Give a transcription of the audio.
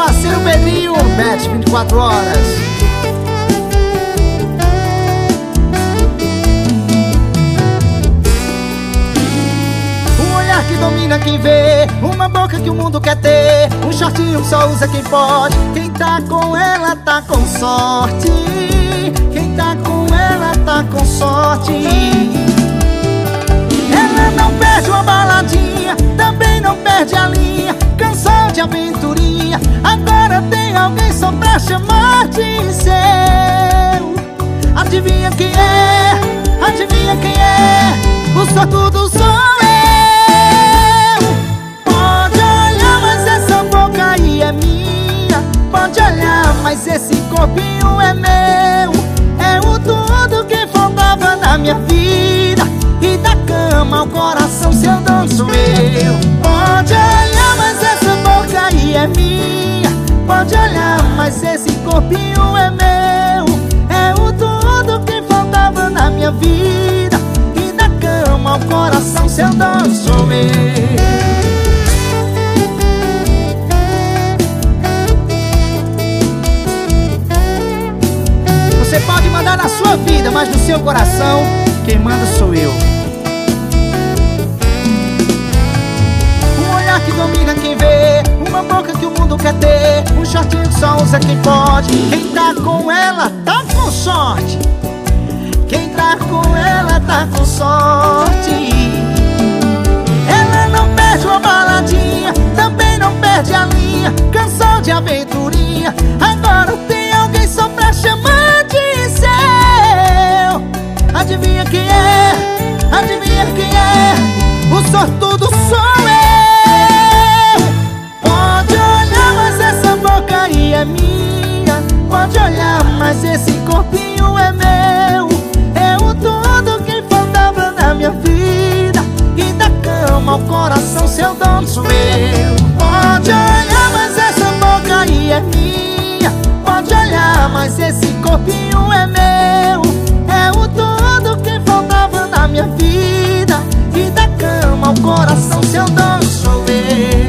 parceiro Pedrinho, Bet 24 horas. Um olhar que domina quem vê, uma boca que o mundo quer ter, um shortinho só usa quem pode. Quem tá com ela tá com sorte. Quem tá com O sortudo sou eu. Pode olhar, mas essa boca aí é minha. Pode olhar, mas esse corpinho é meu. É o tudo que faltava na minha vida. E da cama ao coração, seu dono sou eu. Coração, sou eu. Você pode mandar na sua vida, mas no seu coração, quem manda sou eu. Um olhar que domina quem vê, uma boca que o mundo quer ter, um shortinho que só usa quem pode. Quem tá com ela tá com sorte. Quem tá com ela tá com sorte. Da cama ao coração, seu dono sou eu Pode olhar, mas essa boca aí é minha. Pode olhar, mas esse corpinho é meu. É o todo que faltava na minha vida. E da cama, ao coração, seu dono sou eu